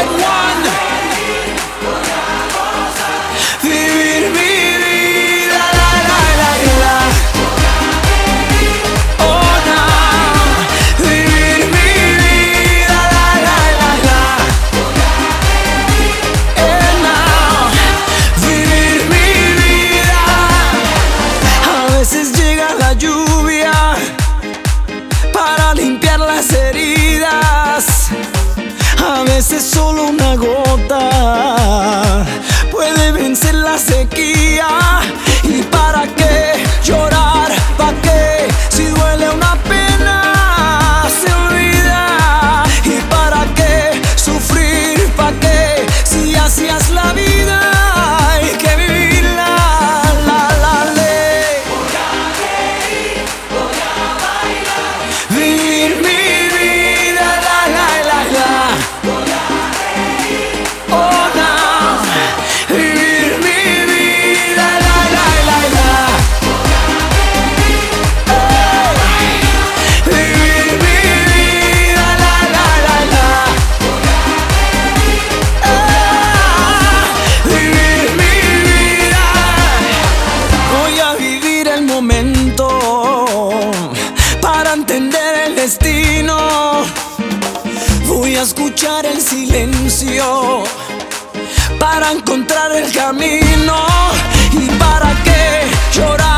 What? para entender el destino. Voy a escuchar el silencio para encontrar el camino y para qué llorar.